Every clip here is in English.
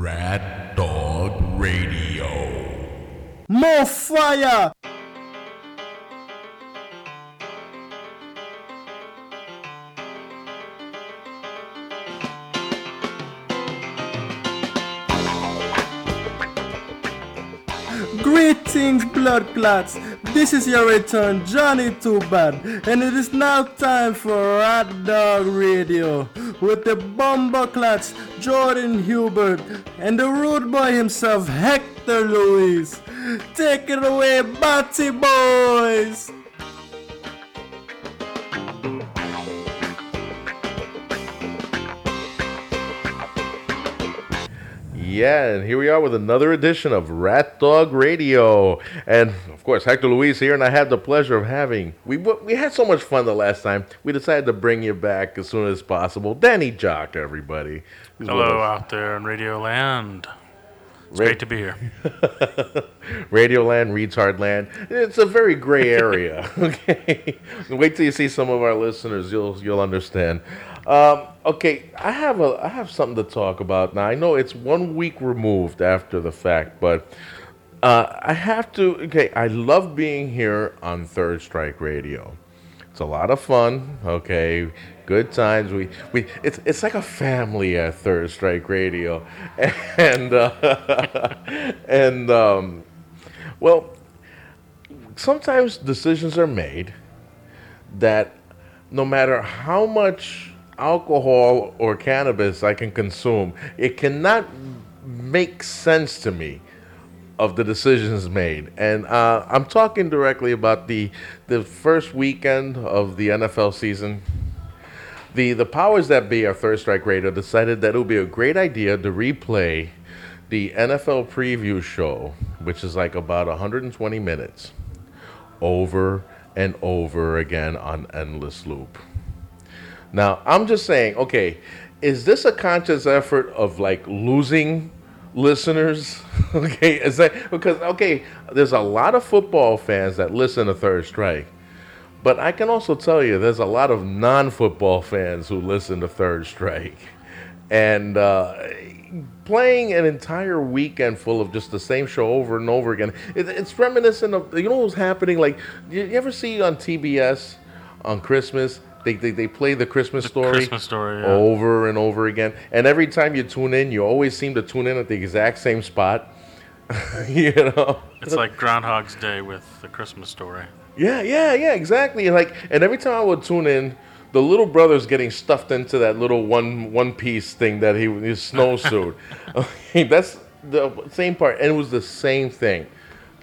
Rat Dog Radio. More fire! Greetings, blood clots. This is your return, Johnny Too Bad, and it is now time for Rat Dog Radio with the bomber clots, Jordan Hubert, and the rude boy himself, Hector Luis. Take it away, Batty Boys. Yeah, and here we are with another edition of Rat Dog Radio, and of course Hector Luis here, and I have the pleasure of having we we had so much fun the last time. We decided to bring you back as soon as possible. Danny Jock, everybody. with Hello out there in Radio Land. It's Ra- great to be here. Radio Land, Retard Land. It's a very gray area. okay, wait till you see some of our listeners. You'll you'll understand. Um, okay, I have a I have something to talk about now. I know it's one week removed after the fact, but uh, I have to. Okay, I love being here on Third Strike Radio. It's a lot of fun. Okay, good times. We we it's it's like a family at Third Strike Radio, and uh, and um, well, sometimes decisions are made that no matter how much alcohol or cannabis I can consume, it cannot make sense to me of the decisions made. And uh, I'm talking directly about the the first weekend of the NFL season. The the powers that be, our Third Strike Radio, decided that it would be a great idea to replay the NFL preview show, which is like about 120 minutes, over and over again on endless loop. Now, I'm just saying, okay, is this a conscious effort of like losing listeners? okay, is that because okay, there's a lot of football fans that listen to Third Strike. But I can also tell you there's a lot of non-football fans who listen to Third Strike. And uh, playing an entire weekend full of just the same show over and over again, it, it's reminiscent of, you know what's happening? Like, you ever see on TBS on Christmas, they, they, they play the Christmas story Christmas Story, yeah. over and over again. And every time you tune in, you always seem to tune in at the exact same spot. you know? It's like Groundhog's Day with the Christmas story. Yeah, yeah, yeah, exactly. And like, and every time I would tune in, the little brother's getting stuffed into that little one one piece thing that he his snowsuit. okay, that's the same part, and it was the same thing.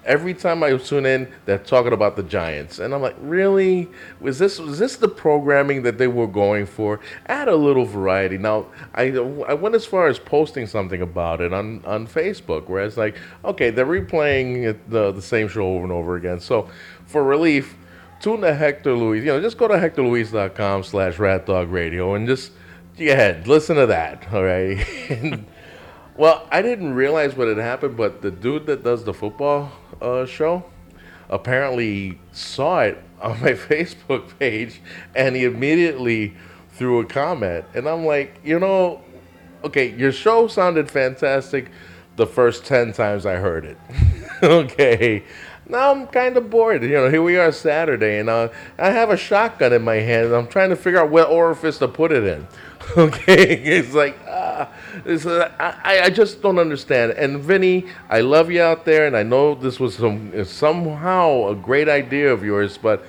Every time I tune in, they're talking about the Giants, and I'm like, really? Was this was this the programming that they were going for? Add a little variety. Now, I I went as far as posting something about it on on Facebook, where it's like, okay, they're replaying the the same show over and over again. So, for relief, tune to Hector Luis. You know, just go to hectorluis.com slash ratdogradio and just, go ahead, listen to that, all right? And, well, I didn't realize what had happened, but the dude that does the football uh, show apparently saw it on my Facebook page and he immediately threw a comment. And I'm like, you know, okay, your show sounded fantastic the first 10 times I heard it. okay. Now I'm kind of bored. You know, here we are Saturday, and uh, I have a shotgun in my hand, and I'm trying to figure out what orifice to put it in. Okay, it's like ah, I, I just don't understand. And Vinny, I love you out there, and I know this was some somehow a great idea of yours, but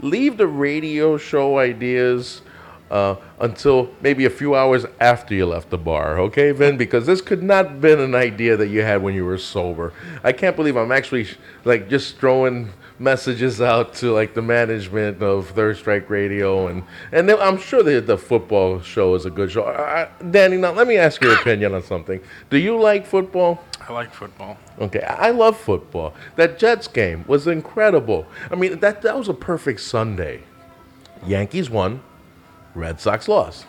leave the radio show ideas uh, until maybe a few hours after you left the bar, okay, Vin? Because this could not have been an idea that you had when you were sober. I can't believe I'm actually like just throwing messages out to like the management of Third Strike Radio, and and then I'm sure that the football show is a good show. I, Danny, now let me ask your opinion on something. Do you like football? I like football. Okay, I I love football. That Jets game was incredible. I mean, that that was a perfect Sunday. Yankees won, Red Sox lost.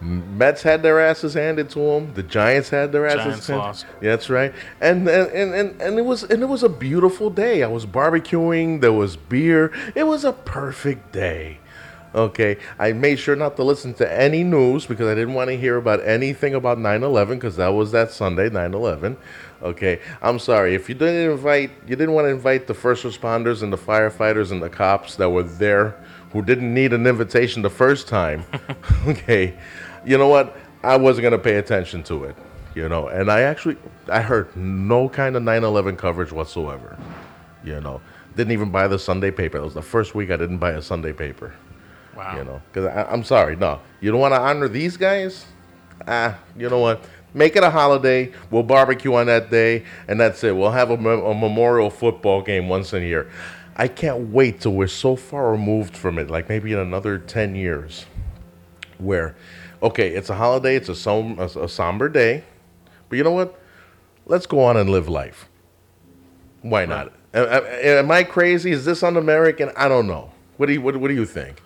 Mets had their asses handed to them. The Giants had their asses Giants handed. lost. Yeah, that's right. And and, and and and it was and it was a beautiful day. I was barbecuing. There was beer. It was a perfect day. Okay, I made sure not to listen to any news because I didn't want to hear about anything about 9/11 because that was that Sunday, 9/11. Okay, I'm sorry if you didn't invite, you didn't want to invite the first responders and the firefighters and the cops that were there who didn't need an invitation the first time. okay, you know what? I wasn't gonna pay attention to it. You know, and I actually I heard no kind of 9/11 coverage whatsoever. You know, didn't even buy the Sunday paper. It was the first week I didn't buy a Sunday paper. Wow. You know, because I'm sorry, no, you don't want to honor these guys. Ah, you know what? Make it a holiday. We'll barbecue on that day, and that's it. We'll have a, mem- a memorial football game once a year. I can't wait till we're so far removed from it, like maybe in another ten years, where, okay, it's a holiday, it's a, som- a, a somber day, but you know what? Let's go on and live life. Why not? Am, am- I crazy? Is this un-American? I don't know. What do you what, what do you think?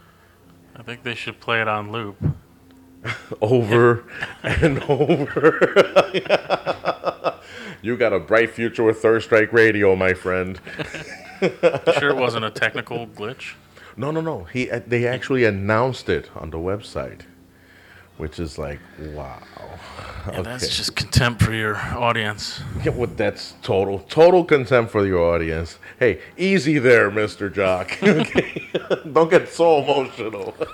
I think they should play it on loop. over and over. you got a bright future with Third Strike Radio, my friend. Sure it wasn't a technical glitch? No, no, no. He uh, they actually announced it on the website, which is like wow. Yeah, that's just contempt for your audience. Yeah, well, that's total total contempt for your audience. Hey, easy there, Mister Jock. okay, don't get so emotional.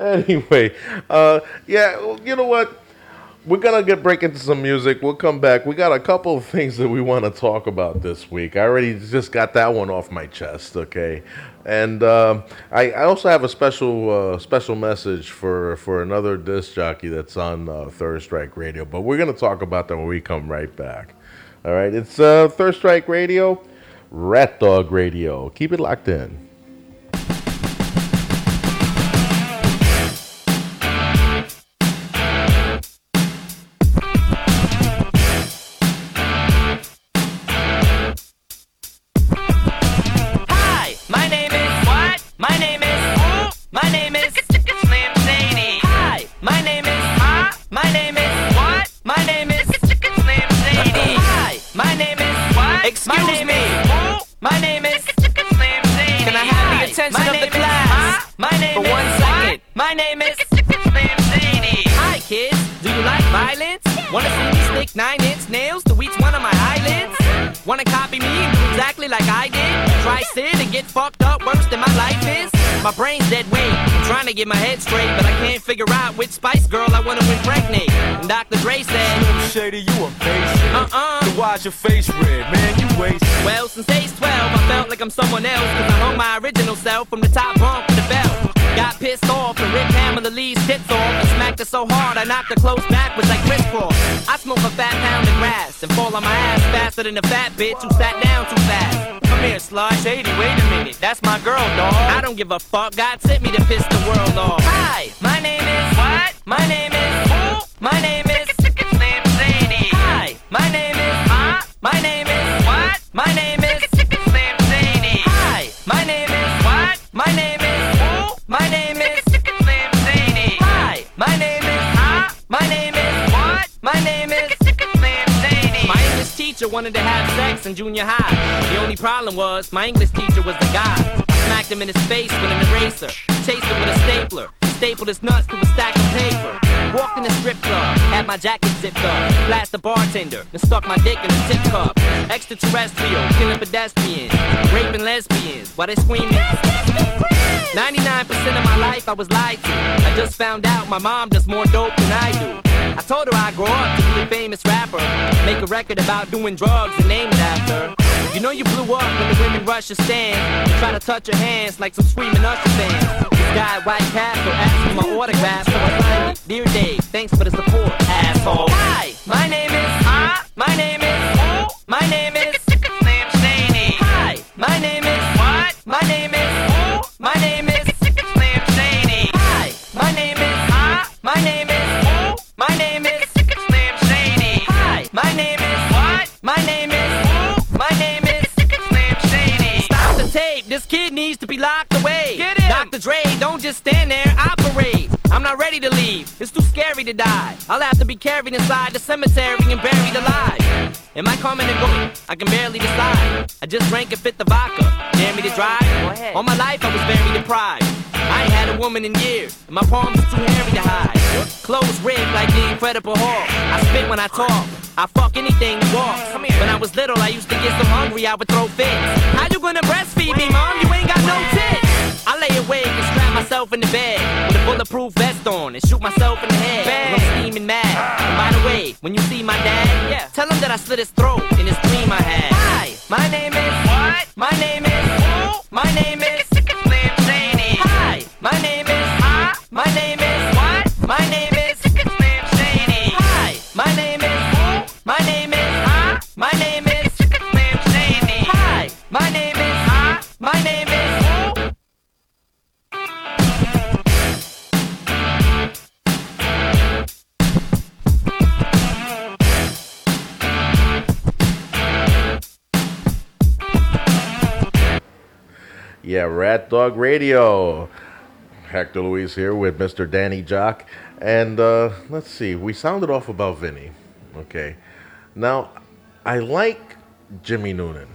anyway, uh, yeah, well, you know what? We're gonna get break into some music. We'll come back. We got a couple of things that we want to talk about this week. I already just got that one off my chest. Okay, and um, I, I also have a special uh, special message for for another disc jockey that's on uh, Third Strike Radio. But we're gonna talk about that when we come right back. All right, it's uh, Third Strike Radio, Rat Dog Radio. Keep it locked in. Do you like violence? Wanna see me stick nine inch nails to each one of my eyelids? Wanna copy me and do exactly like I did? Try sit and get fucked up worse than my life is? My brain's dead weight. I'm trying to get my head straight, but I can't figure out which Spice Girl I wanna impregnate. And Dr. Dre said, Slim Shady, you a basic. Uh-uh. So why's your face red, man? You wasted. Well, since age 12, I felt like I'm someone else, cause I hung my original self from the top bunk pissed off and ripped Pamela Lee's tits off and smacked her so hard I knocked her close backwards like Kris Kross. I smoke a fat pound of grass and fall on my ass faster than a fat bitch who sat down too fast. Come here, slut. Shady, wait a minute. That's my girl, dog. I don't give a fuck. God sent me to piss the world off. Hi, my name is what? My name is who? My name is Slim. Hi, my name is huh? My name is what? My name is teacher wanted to have sex in junior high. The only problem was my English teacher was the guy. Smacked him in his face with an eraser, chased him with a stapler, stapled his nuts to a stack of paper. Walked in the strip club, had my jacket zipped up, blast the bartender, and stuck my dick in a tip cup. Extraterrestrial, killing pedestrians, raping lesbians, while they screaming. 99% of my life I was lied to. I just found out my mom does more dope than I do. I told her I'd grow up to be a famous rapper. Make a record about doing drugs and name it after. You know you blew up when the women rush your stand and try to touch your hands like some screaming Usher fans. This guy White Castle asked for my autograph, so I signed it. Dear Dave, thanks for the support, asshole. Hi, my name is huh? My name is who? My name is Shady. Hi, my name is what? My name to die. I'll have to be carried inside the cemetery and buried alive. Am I coming and going? I can barely decide. I just drank and fit the vodka. Dare me to drive? All my life I was very deprived. I ain't had a woman in years, and my palms are too hairy to hide. Clothes rigged like the Incredible Hulk. I spit when I talk. I fuck anything that walks. When I was little, I used to get so hungry I would throw fits. How you gonna breastfeed me, mom? You ain't got no tits. I lay awake and strap myself in the bed with a bulletproof vest on and shoot myself in the head. Bang. I'm steaming mad. And by the way, when you see my dad, yeah, tell him that I slit his throat in his dream I had. Hi, my name is what? My name is who? My name is Yeah, Rat Dog Radio. Hector Luis here with Mr. Danny Jock. And uh, let's see, we sounded off about Vinny. Okay. Now, I like Jimmy Noonan.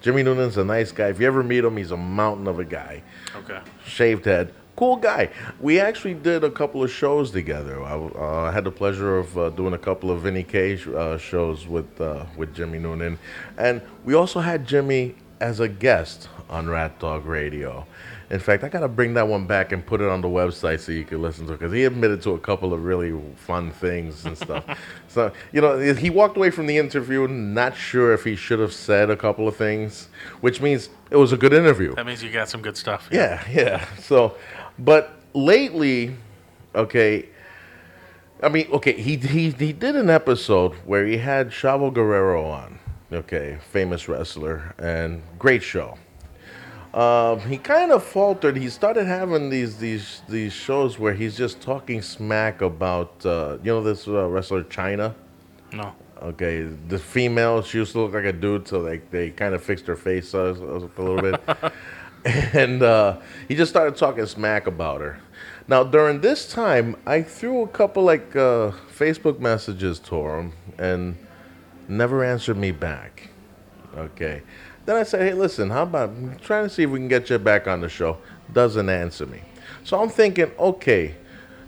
Jimmy Noonan's a nice guy. If you ever meet him, he's a mountain of a guy. Okay. Shaved head. Cool guy. We actually did a couple of shows together. I uh, had the pleasure of uh, doing a couple of Vinny K sh- uh, shows with uh, with Jimmy Noonan, and we also had Jimmy as a guest on Rat Dog Radio. In fact, I gotta bring that one back and put it on the website so you can listen to it because he admitted to a couple of really fun things and stuff. so you know, he walked away from the interview not sure if he should have said a couple of things, which means it was a good interview. That means you got some good stuff. Yeah, yeah. So, but lately, okay. I mean, okay, he he he did an episode where he had Chavo Guerrero on, okay, famous wrestler, and great show. Um, he kind of faltered. He started having these these these shows where he's just talking smack about uh, you know this uh, wrestler Chyna. No. Okay, the female, she used to look like a dude, so like they kind of fixed her face uh, a little bit, and uh, he just started talking smack about her. Now during this time, I threw a couple like uh, Facebook messages to him, and never answered me back. Okay, then I said, hey, listen, how about I'm trying to see if we can get you back on the show? Doesn't answer me, so I'm thinking, okay,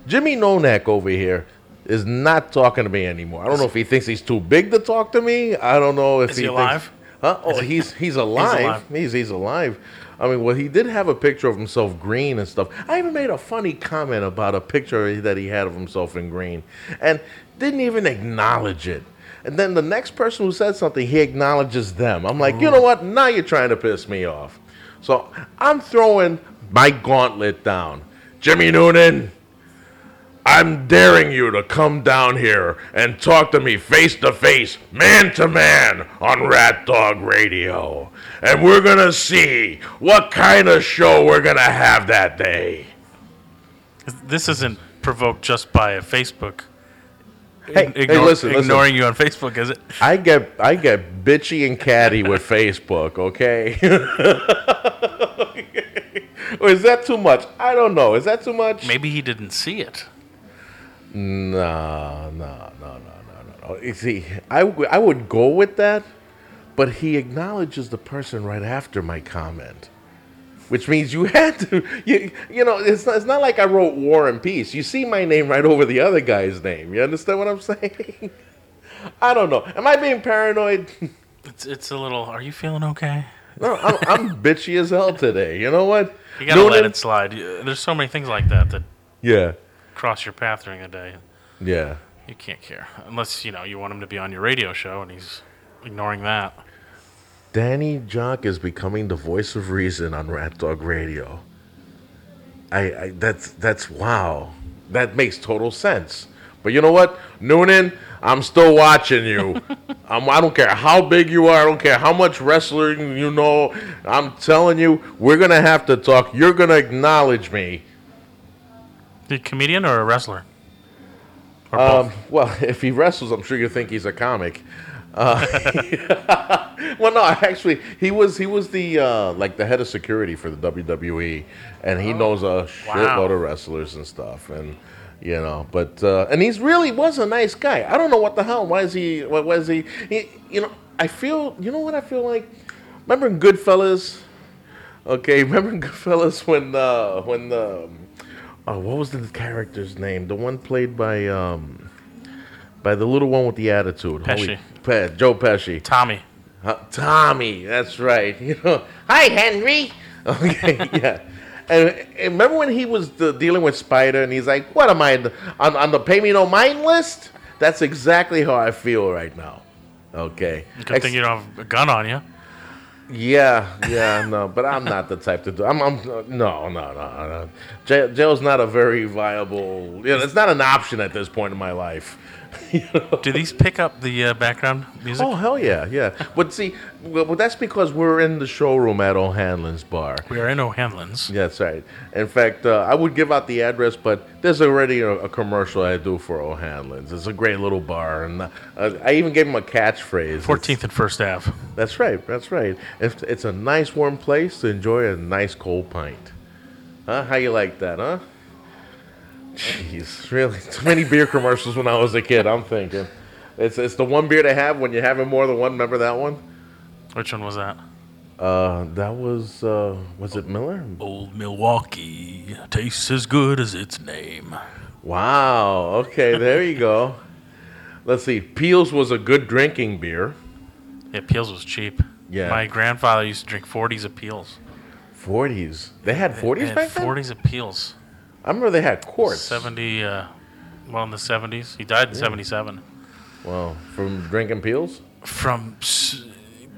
Jimmy Nonak over here is not talking to me anymore. I don't know if he thinks he's too big to talk to me. I don't know if Is he thinks- alive? Huh? Oh, he's he's alive. alive. He's he's alive. I mean, well, he did have a picture of himself green and stuff. I even made a funny comment about a picture that he had of himself in green, and didn't even acknowledge it. And then the next person who said something, he acknowledges them. I'm like, you know what? Now you're trying to piss me off. So I'm throwing my gauntlet down. Jimmy Noonan, I'm daring you to come down here and talk to me face to face, man to man, on Rat Dog Radio. And we're going to see what kind of show we're going to have that day. This isn't provoked just by a Facebook. Hey, hey, ignore- listen, listen. ignoring you on Facebook, is it? I get I get bitchy and catty with Facebook, okay? or is that too much? I don't know. Is that too much? Maybe he didn't see it. No, no, no, no, no, no, no. You see, I, w- I would go with that, but he acknowledges the person right after my comment, which means you had to, you, you know, it's not, it's not like I wrote War and Peace. You see my name right over the other guy's name. You understand what I'm saying? I don't know. Am I being paranoid? It's it's a little. Are you feeling okay? no, I'm, I'm bitchy as hell today. You know what? You gotta let it slide. There's so many things like that that Yeah, cross your path during the day. yeah. You can't care unless you know you want him to be on your radio show, and he's ignoring that. Danny Jock is becoming the voice of reason on Rat Dog Radio. I, I that's that's wow. That makes total sense. But you know what, Noonan, I'm still watching you. I'm, I don't care how big you are. I don't care how much wrestling you know. I'm telling you, we're gonna have to talk. You're gonna acknowledge me. The comedian or a wrestler? Or Um, well, if he wrestles, I'm sure you think he's a comic. Well, no, actually, he was he was the uh, like the head of security for the WWE, and he knows a shitload of wrestlers and stuff, and you know, but uh, and he's really was a nice guy. I don't know what the hell. Why is he? Why was he, he? You know, I feel. You know what I feel like? Remember in Goodfellas? Okay, remember in Goodfellas when uh, when the oh, what was the character's name? The one played by um by the little one with the attitude. Pesci. Pe- Joe Pesci. Tommy. Uh, Tommy, that's right. You know, hi Henry. Okay, yeah. And, and remember when he was the, dealing with Spider, and he's like, "What am I on, on the pay me no mind list?" That's exactly how I feel right now. Okay. Good thing you don't have a gun on you. Yeah, yeah, no, but I'm not the type to do. I'm, I'm no, no, no, no. Jail, jail's not a very viable. You know, it's not an option at this point in my life. Do these pick up the uh, background music? Oh hell yeah, yeah. But see, well, well, that's because we're in the showroom at O'Hanlon's bar. We are in O'Hanlon's. Yeah, that's right. In fact, uh, I would give out the address, but there's already a, a commercial I do for O'Hanlon's. It's a great little bar, and uh, I even gave him a catchphrase. 14th and First Ave. That's right. That's right. It's, it's a nice warm place to enjoy a nice cold pint. Huh? How you like that, huh? Jeez, really? Too many beer commercials when I was a kid. I'm thinking, it's it's the one beer to have when you're having more than one. Remember that one? Which one was that? Uh, that was uh, was it Miller? Old Milwaukee tastes as good as its name. Wow. Okay, there you go. Let's see. Piels was a good drinking beer. Yeah, Piels was cheap. Yeah. My grandfather used to drink 40s of Piels. Forties. They had forties They back had then. 40s of Piels. I remember they had quarts. 70, uh, well, in the 70s. He died in 77. Well, from drinking pills. From s-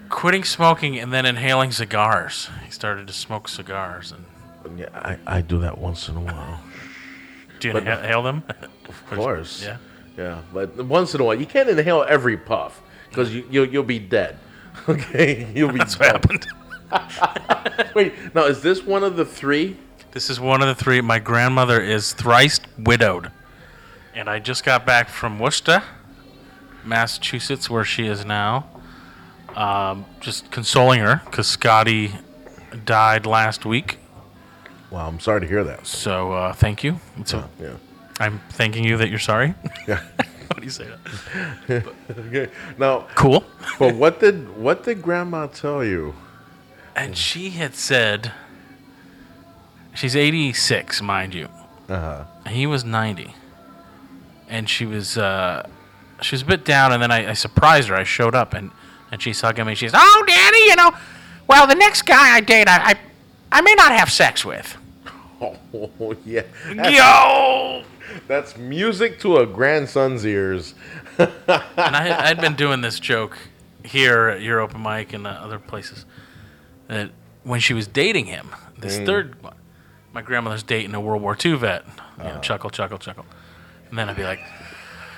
quitting smoking and then inhaling cigars. He started to smoke cigars. And Yeah, I, I do that once in a while. Do you But- inha- inhale them? Of course. Yeah. Yeah, but once in a while, you can't inhale every puff because you, you'll, you'll be dead. Okay, you'll be. That's what happened. Wait, now is this one of the three? This is one of the three. My grandmother is thrice widowed. And I just got back from Worcester, Massachusetts, where she is now. Um, just consoling her because Scotty died last week. Wow, I'm sorry to hear that. So uh, thank you. It's a, Yeah. I'm thanking you that you're sorry. Yeah. How do you say that? okay. Now, Cool. but what did what did Grandma tell you? And she had said, she's 86, mind you. Uh-huh. He was 90. And she was, uh, she was a bit down, and then I, I surprised her. I showed up, and, and she's hugging me. She's, oh, Daddy, you know, well, the next guy I date, I, I, I may not have sex with. Oh yeah, that's, Yo! that's music to a grandson's ears. And I, I'd been doing this joke here at your open mic and uh, other places that when she was dating him, this third one, my grandmother's dating a World War II vet. You know, chuckle, chuckle, chuckle. And then I'd be like,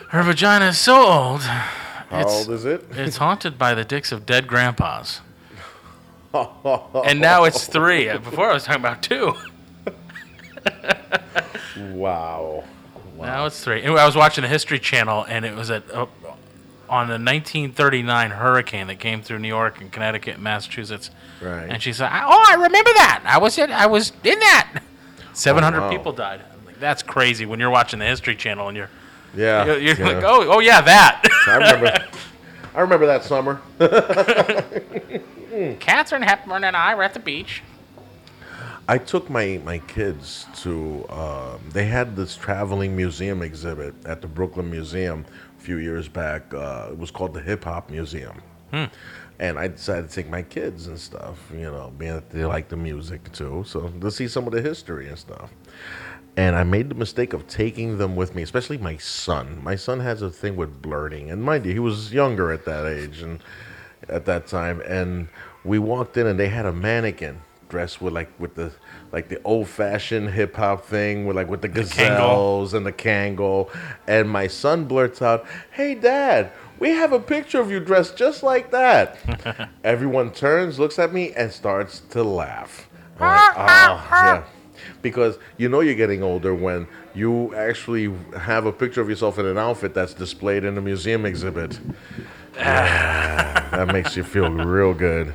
her vagina is so old. How it's, old is it? it's haunted by the dicks of dead grandpas. and now it's three. Before I was talking about two. Wow. Now it's three. And I was watching the History Channel, and it was at uh, on the 1939 hurricane that came through New York and Connecticut and Massachusetts. Right. And she said, "Oh, I remember that. I was in. I was in that. 700 Oh, wow. people died. I'm like, That's crazy. When you're watching the History Channel and you're Yeah. you're, you're yeah. like, oh, oh yeah, that. I remember. I remember that summer. Katharine Hepburn and I were at the beach. I took my, my kids to, um, they had this traveling museum exhibit at the Brooklyn Museum a few years back. Uh, it was called the Hip Hop Museum. And I decided to take my kids and stuff, you know, being that they like the music too. So to see some of the history and stuff. And I made the mistake of taking them with me, especially my son. My son has a thing with blurting. And mind you, he was younger at that age and at that time. And we walked in and they had a mannequin dressed with like with the like the old fashioned hip hop thing with like with the gazelles and the Kangol. And my son blurts out, Hey dad, we have a picture of you dressed just like that. Everyone turns, looks at me, and starts to laugh. I'm like, "Oh, yeah." Because you know you're getting older when you actually have a picture of yourself in an outfit that's displayed in a museum exhibit. that makes you feel real good.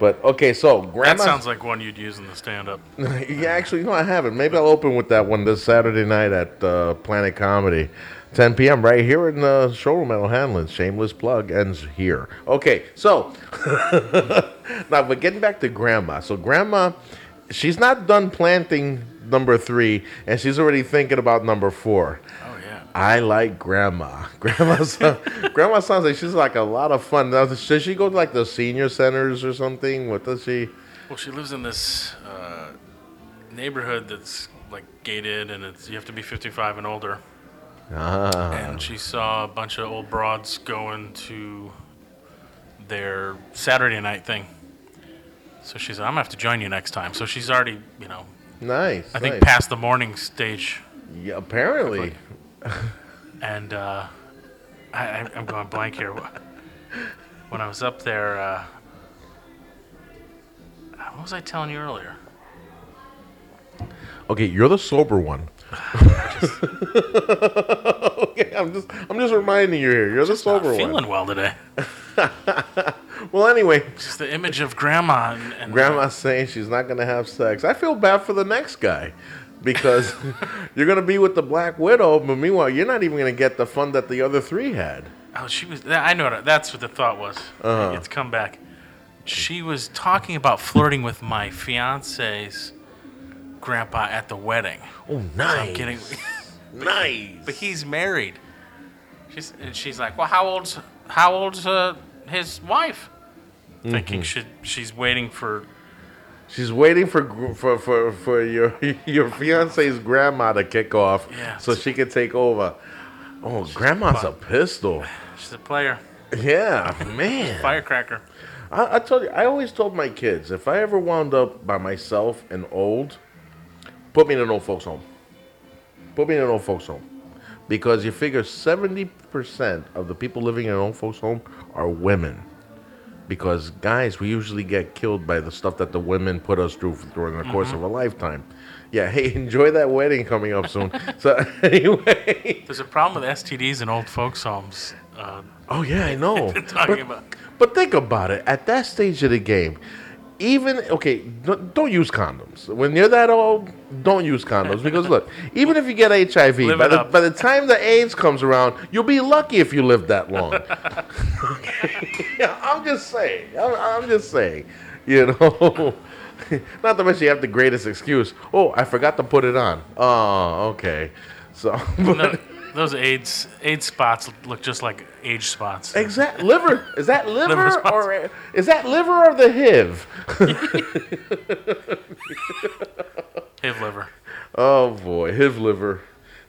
But okay, so That sounds like one you'd use in the stand-up. yeah, actually, no, I haven't. Maybe I'll open with that one this Saturday night at uh, Planet Comedy, 10 p.m. right here in the showroom at O'Hanlon. Shameless plug ends here. Okay, so now, but getting back to Grandma. So Grandma, she's not done planting number three, and she's already thinking about number four. Oh. I like grandma. Grandma, grandma sounds like she's like a lot of fun. Now, does she go to like the senior centers or something? What does she? Well, she lives in this uh, neighborhood that's like gated, and it's you have to be 55 and older. Ah, And she saw a bunch of old broads going to their Saturday night thing. So she said, "I'm gonna have to join you next time." So she's already, you know, nice. I think past the morning stage, Yeah, apparently. And uh, I, I- I'm going blank here. When I was up there, uh, what was I telling you earlier? Okay, you're the sober one. okay, I'm just I'm just reminding you here. You're the sober feeling one. Feeling well today. Well, anyway, Just the image of grandma and, and grandma's saying she's not gonna have sex. I feel bad for the next guy. Because you're gonna be with the Black Widow, but meanwhile you're not even gonna get the fun that the other three had. Oh, she was. I know what, that's what the thought was. Uh-huh. It's come back. She was talking about flirting with my fiance's grandpa at the wedding. Oh, nice. I'm getting nice. but he's married. She's and she's like, well, how old's how old's uh, his wife? Mm-hmm. Thinking she, she's waiting for. She's waiting for for for, for your your fiance's grandma to kick off, Yeah. so she can take over. Oh, grandma's a pistol. She's a player, Yeah, man. firecracker. I, I told you, I always told my kids, if I ever wound up by myself and old, put me in an old folks home. Put me in an old folks home, because you figure seventy percent of the people living in an old folks home are women. Because guys, we usually get killed by the stuff that the women put us through during the course of a lifetime. Yeah, hey, enjoy that wedding coming up soon. so anyway, There's a problem with STDs in old folks' homes. Uh, oh yeah, I know. talking But- about. But think about it. At that stage of the game, even okay, don't, don't use condoms. When you're that old, don't use condoms because look, even if you get HIV, Live by the, up. by the time the AIDS comes around, you'll be lucky if you live that long. Yeah, I'm just saying. I'm, I'm just saying. You know. Not to mention you have the greatest excuse. Oh, I forgot to put it on. Oh, okay. So, but, No, those AIDS AIDS spots look just like age spots. Exact liver. Is that liver, Liver or is that liver or the HIV? HIV liver. Oh boy, HIV liver.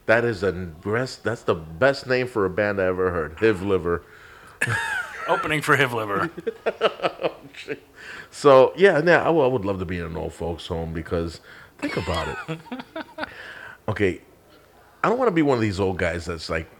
That is a best. That's the best name for a band I ever heard. HIV liver. Opening for HIV liver. So yeah, yeah, I would- I would love to be in an old folks home because think about it. Okay, I don't want to be one of these old guys that's like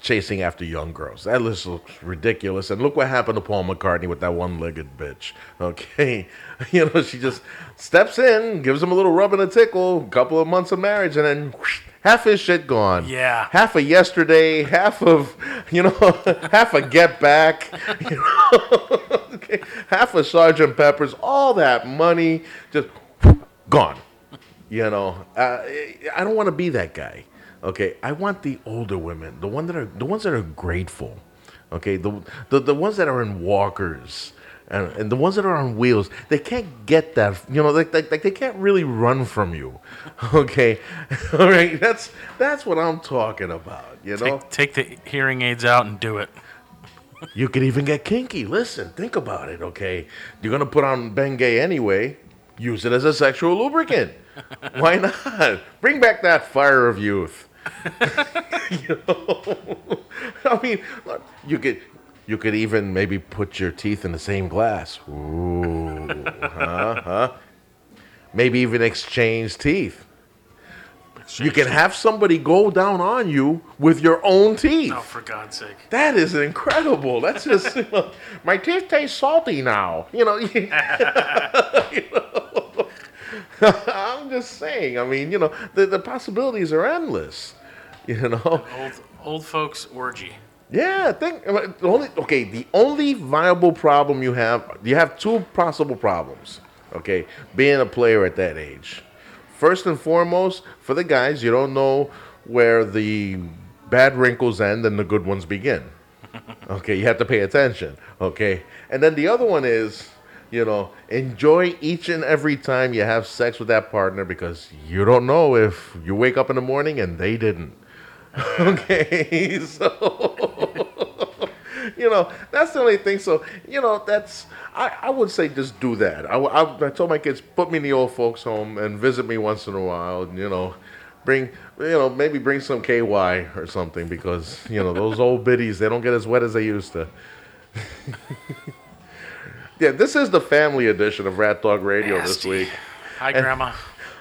chasing after young girls. That list looks ridiculous. And look what happened to Paul McCartney with that one-legged bitch. Okay, you know she just steps in, gives him a little rub and a tickle, couple of months of marriage, and then whoosh, half his shit gone. Yeah. half of yesterday, half of you know, half a Get Back, you know, okay, half of Sergeant Pepper's, all that money just gone. You know, uh, I don't want to be that guy. Okay, I want the older women, the one that are the ones that are grateful. Okay, the the, the ones that are in walkers. And, and the ones that are on wheels, they can't get that. You know, like, like, like they can't really run from you. Okay, all right. That's that's what I'm talking about. You know, Take, take the hearing aids out and do it. you could even get kinky. Listen, think about it, okay? You're gonna put on Bengay anyway. Use it as a sexual lubricant. Why not? Bring back that fire of youth. you know? I mean, look, you could you could even maybe put your teeth in the same glass. Ooh, huh, huh? Maybe even exchange teeth. You can have somebody go down on you with your own teeth. Oh, for God's sake. That is incredible. That's just you know, my teeth taste salty now. You know, you know. I'm just saying. I mean, you know, the, the possibilities are endless. You know, Old old folks orgy. Yeah, think the only okay. The only viable problem you have, you have two possible problems. Okay, being a player at that age. First and foremost, for the guys, you don't know where the bad wrinkles end and the good ones begin. Okay, you have to pay attention. Okay, and then the other one is, you know, enjoy each and every time you have sex with that partner because you don't know if you wake up in the morning and they didn't. Okay, so you know that's the only thing. So you know that's I, I would say just do that. I, I, I told my kids put me in the old folks home and visit me once in a while. And, you know, bring you know maybe bring some KY or something because you know those old biddies they don't get as wet as they used to. Yeah, this is the family edition of Rat Dog Radio this week. Hi, Grandma.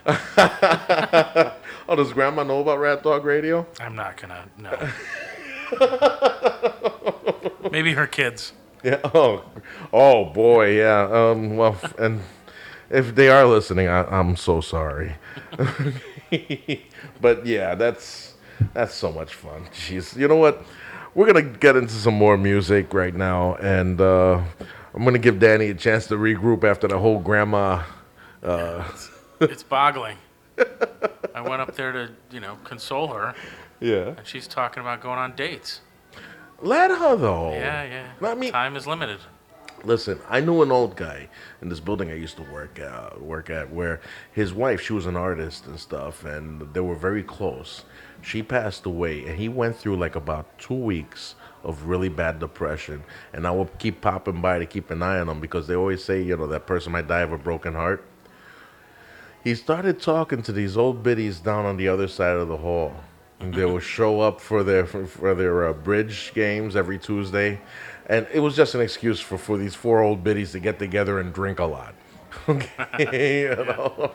Oh, does Grandma know about Rat Dog Radio? I'm not gonna. No. Maybe her kids. Yeah. Oh, oh boy. Yeah. Um. Well, and if they are listening, I, I'm so sorry. but yeah, that's that's so much fun. Jeez. You know what? We're gonna get into some more music right now, and uh, I'm gonna give Danny a chance to regroup after the whole grandma. It's boggling. I went up there to, you know, console her, Yeah. and she's talking about going on dates. Let her though. Yeah, yeah. I mean, Time is limited. Listen, I knew an old guy in this building I used to work uh, work at, where his wife, she was an artist and stuff, and they were very close. She passed away, and he went through like about two weeks of really bad depression. And I will keep popping by to keep an eye on him because they always say, you know, that person might die of a broken heart. He started talking to these old biddies down on the other side of the hall. And they would show up for their for, for their uh, bridge games every Tuesday, and it was just an excuse for, for these four old biddies to get together and drink a lot. Okay, you know.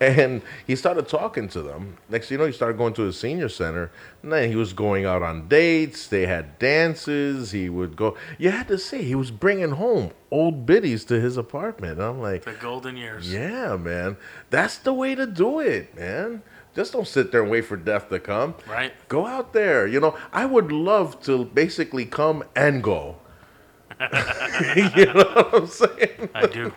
And he started talking to them. Next, you know, he started going to a senior center. And then he was going out on dates. They had dances. He would go. You had to see he was bringing home old biddies to his apartment. And I'm like, The golden years. yeah, man. That's the way to do it, man. Just don't sit there and wait for death to come. Right. Go out there. You know, I would love to basically come and go. you know what I'm saying? I do.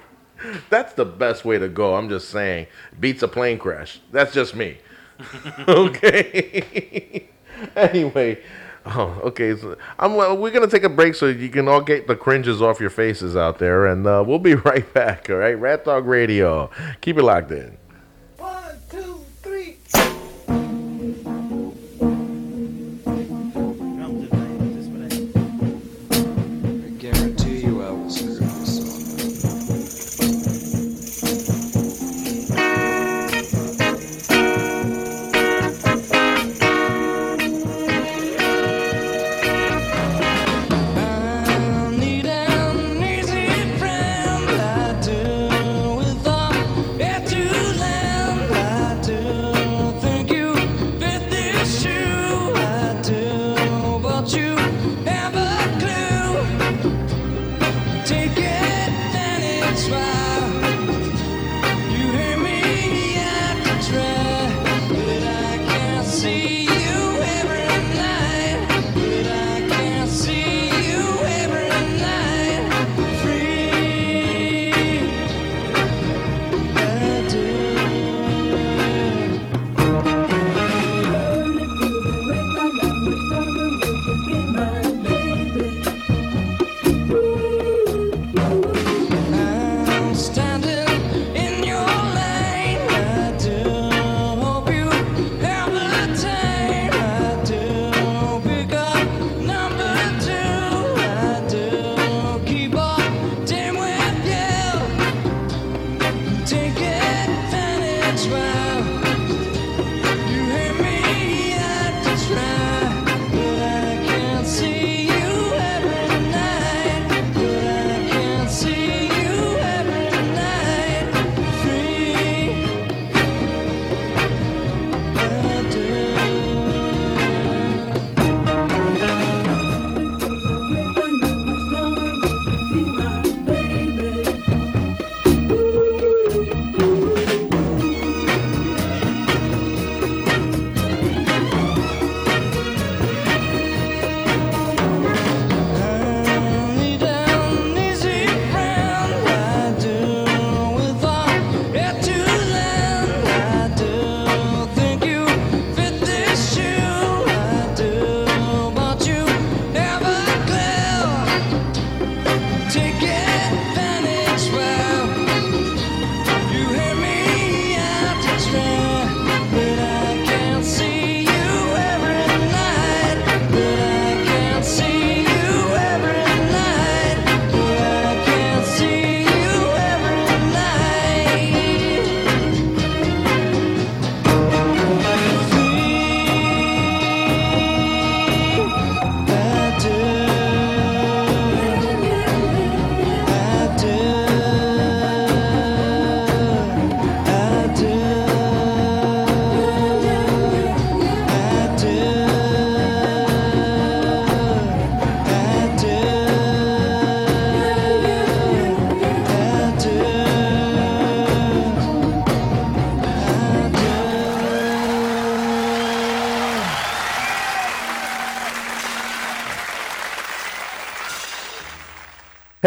That's the best way to go. I'm just saying. Beats a plane crash. That's just me. okay. anyway. Oh, okay. So I'm, well, we're gonna take a break so you can all get the cringes off your faces out there, and uh, we'll be right back. All right, Rat Dog Radio. Keep it locked in.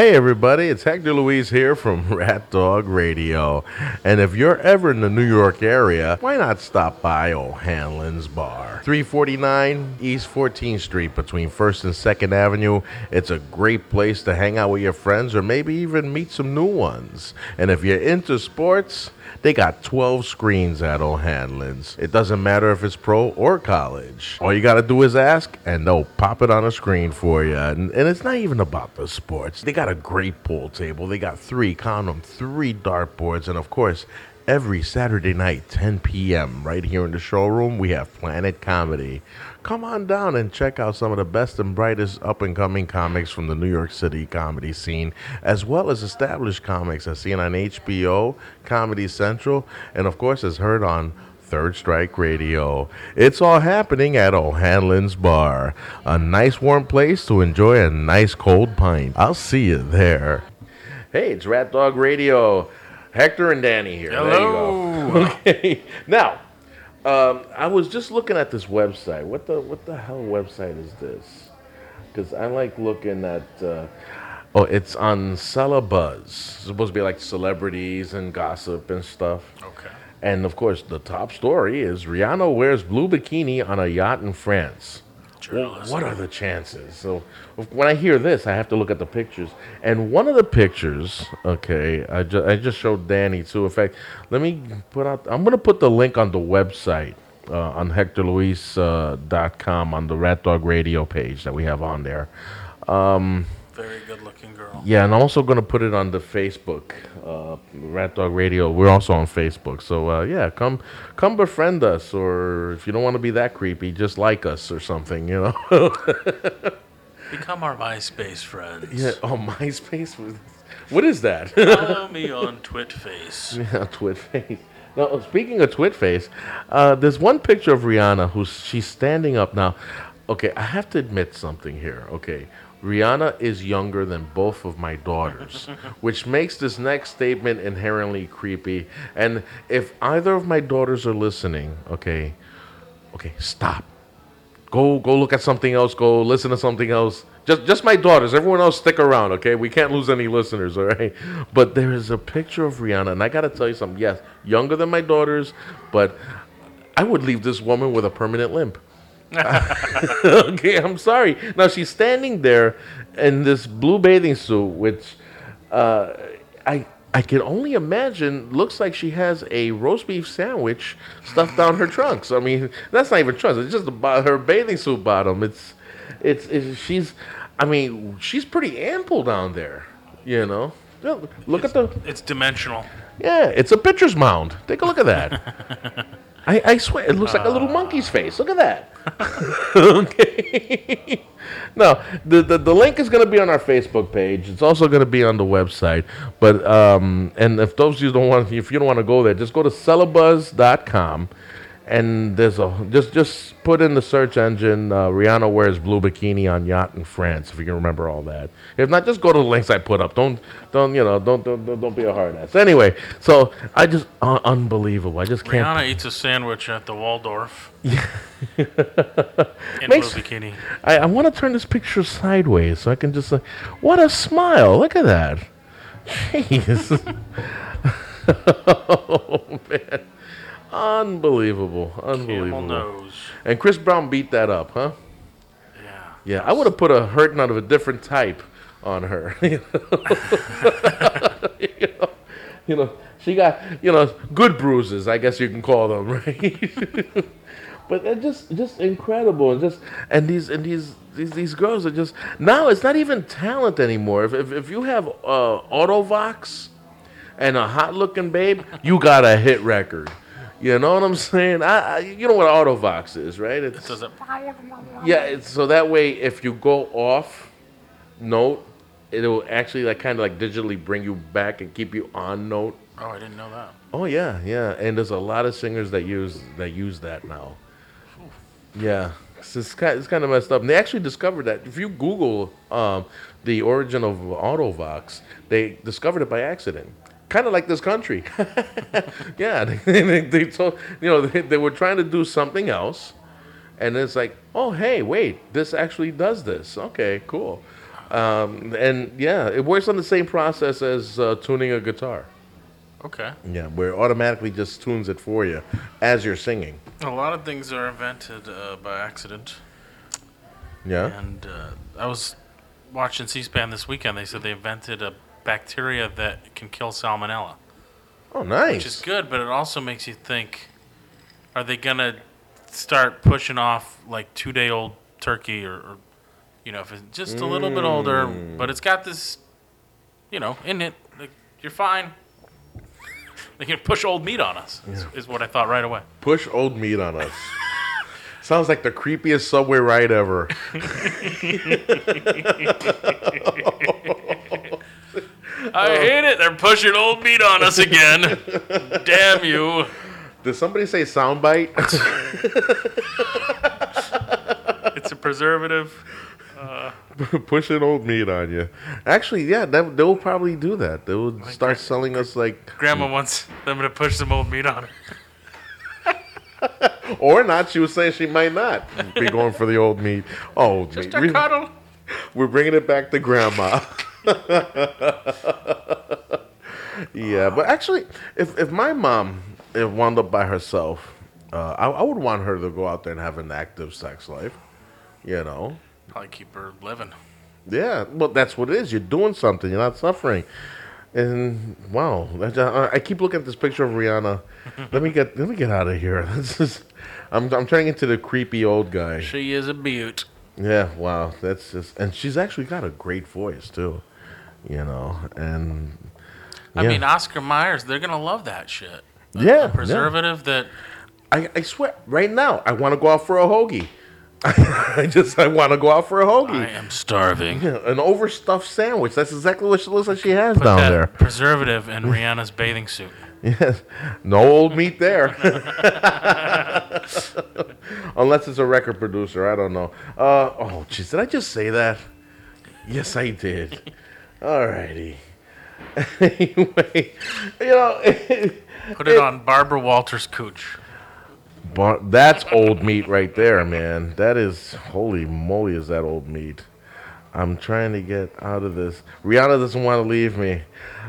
Hey everybody, it's Hector Luis here from Rat Dog Radio. And if you're ever in the New York area, why not stop by O'Hanlon's Bar? 349 East 14th Street between 1st and 2nd Avenue. It's a great place to hang out with your friends or maybe even meet some new ones. And if you're into sports, they got 12 screens at O'Hanlon's. It doesn't matter if it's pro or college. All you got to do is ask, and they'll pop it on a screen for you. And, and it's not even about the sports. They got a great pool table. They got three, count 'em, three dartboards. And of course, every Saturday night, 10 p.m., right here in the showroom, we have Planet Comedy. Come on down and check out some of the best and brightest up and coming comics from the New York City comedy scene, as well as established comics as seen on HBO, Comedy Central, and of course, as heard on Third Strike Radio. It's all happening at O'Hanlon's Bar, a nice warm place to enjoy a nice cold pint. I'll see you there. Hey, it's Rat Dog Radio. Hector and Danny here. There you go. Okay. Now, um, I was just looking at this website. What the what the hell website is this? Because I like looking at. Uh, oh, it's on Celebuzz. It's supposed to be like celebrities and gossip and stuff. Okay. And of course, the top story is Rihanna wears blue bikini on a yacht in France. Well, what are the chances? So when I hear this, I have to look at the pictures. And one of the pictures, okay, I, ju- I just showed Danny too. In fact, let me put out. I'm gonna put the link on the website uh, on HectorLuis.com on the Rat Dog Radio page that we have on there. Very good looking Yeah, and I'm also going to put it on the Facebook, uh, Rat Dog Radio. We're also on Facebook, so uh, yeah, come come befriend us, or if you don't want to be that creepy, just like us or something, you know. Become our MySpace friends. yeah. Oh, MySpace. What is that? Follow me on Twitface. yeah, Twitface. Now, speaking of Twitface, uh, there's one picture of Rihanna who's she's standing up now. Okay, I have to admit something here. Okay, Rihanna is younger than both of my daughters, which makes this next statement inherently creepy. And if either of my daughters are listening, okay, okay, stop. Go go look at something else. Go listen to something else. Just just my daughters. Everyone else stick around, okay? We can't lose any listeners, all right? But there is a picture of Rihanna, and I gotta tell you something. Yes, younger than my daughters, but I would leave this woman with a permanent limp. okay, I'm sorry. Now she's standing there in this blue bathing suit, which uh, I I can only imagine looks like she has a roast beef sandwich stuffed down her trunks. I mean, that's not even trunks. It's just bo- her bathing suit bottom. It's, it's it's she's. I mean, she's pretty ample down there. You know. Look at the It's dimensional. yeah, it's a pitcher's mound. Take a look at that. I, I swear, it looks like a little monkey's face. Look at that. okay. no, the, the the link is going to be on our Facebook page. It's also going to be on the website. But um, and if those of you don't want, if you don't want to go there, just go to celebuzz.com and there's a just just put in the search engine uh, Rihanna wears blue bikini on yacht in France if you can remember all that. If not, just go to the links I put up. Don't don't you know don't don't, don't, don't be a hard ass. Anyway, so I just uh, unbelievable. I just can't. Rihanna eats a sandwich at the Waldorf. in blue Makes- bikini. I, I want to turn this picture sideways so I can just. Uh, what a smile! Look at that. Jeez. oh man. Unbelievable. Camel Unbelievable. nose. And Chris Brown beat that up, huh? Yeah. Yeah, I would have put a hurting out of a different type on her. you, know, you know, she got you know good bruises, I guess you can call them, right? but they're just just incredible, and just and these and these. These, these girls are just now. It's not even talent anymore. If, if, if you have uh, Autovox and a hot looking babe, you got a hit record. You know what I'm saying? I, I you know what Autovox is, right? It's, it? yeah, it's, so that way, if you go off note, it'll actually like kind of like digitally bring you back and keep you on note. Oh, I didn't know that. Oh yeah, yeah, and there's a lot of singers that use that use that now. Yeah, it's, it's kind, it's kind of messed up. And they actually discovered that if you Google um, the origin of Autovox, they discovered it by accident. Kind of like this country. yeah, they, they, they told you know they, they were trying to do something else, and it's like, oh hey, wait, this actually does this. Okay, cool. Um, and yeah, it works on the same process as uh, tuning a guitar. Okay. Yeah, where it automatically just tunes it for you as you're singing. A lot of things are invented uh, by accident. Yeah. And uh, I was watching C-SPAN this weekend. They said they invented a bacteria that can kill salmonella, Oh, nice. which is good, but it also makes you think: Are they gonna start pushing off like two-day-old turkey, or, or you know, if it's just a little bit older, mm. but it's got this, you know, in it, like, you're fine. They can push old meat on us. Is, is what I thought right away. Push old meat on us. Sounds like the creepiest subway ride ever. I oh. hate it. They're pushing old meat on us again. Damn you. Did somebody say soundbite? It's a preservative. Uh. Pushing old meat on you. Actually, yeah, that, they'll probably do that. They will start selling us like, Grandma wants them to push some old meat on her. or not. She was saying she might not be going for the old meat. Oh, Just meat. a cuddle. We're bringing it back to grandma. yeah, but actually, if if my mom if wound up by herself, uh, I, I would want her to go out there and have an active sex life. You know, Probably keep her living. yeah. Well, that's what it is. You're doing something. You're not suffering. And wow, I I keep looking at this picture of Rihanna. let me get let me get out of here. This is, I'm I'm turning into the creepy old guy. She is a beaut. Yeah, wow, that's just, and she's actually got a great voice too, you know, and I mean, Oscar Myers, they're going to love that shit. A- Yeah, a preservative that. I, I swear, right now, I want to go out for a hoagie. I just, I want to go out for a hoagie, I am starving. Yeah, an overstuffed sandwich. That's exactly what she looks like she has Put down there. preservative in Rihanna's bathing suit. Yes, no old meat there, unless it's a record producer. I don't know. Uh, oh, jeez, did I just say that? Yes, I did. Alrighty. anyway, you know. Put it on Barbara Walters Cooch. Bar- that's old meat right there, man. That is holy moly, is that old meat? I'm trying to get out of this. Rihanna doesn't want to leave me.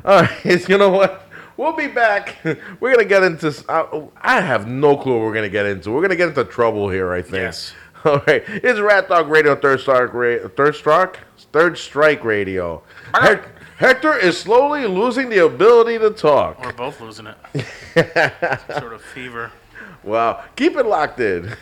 All right, you know what? We'll be back. We're gonna get into. Uh, I have no clue what we're gonna get into. We're gonna get into trouble here, I think. Yes. All right. It's Rat Dog Radio, Third Strike, ra- Third Strike, Third Strike Radio. Hec- Hector is slowly losing the ability to talk. We're both losing it. sort of fever. Wow. Keep it locked in.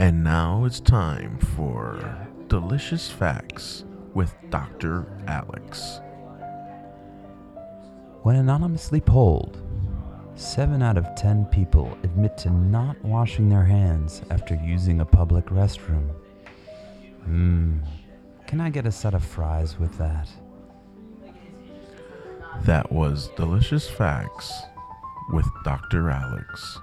And now it's time for Delicious Facts with Dr. Alex. When anonymously polled, 7 out of 10 people admit to not washing their hands after using a public restroom. Mmm. Can I get a set of fries with that? That was Delicious Facts with Dr. Alex.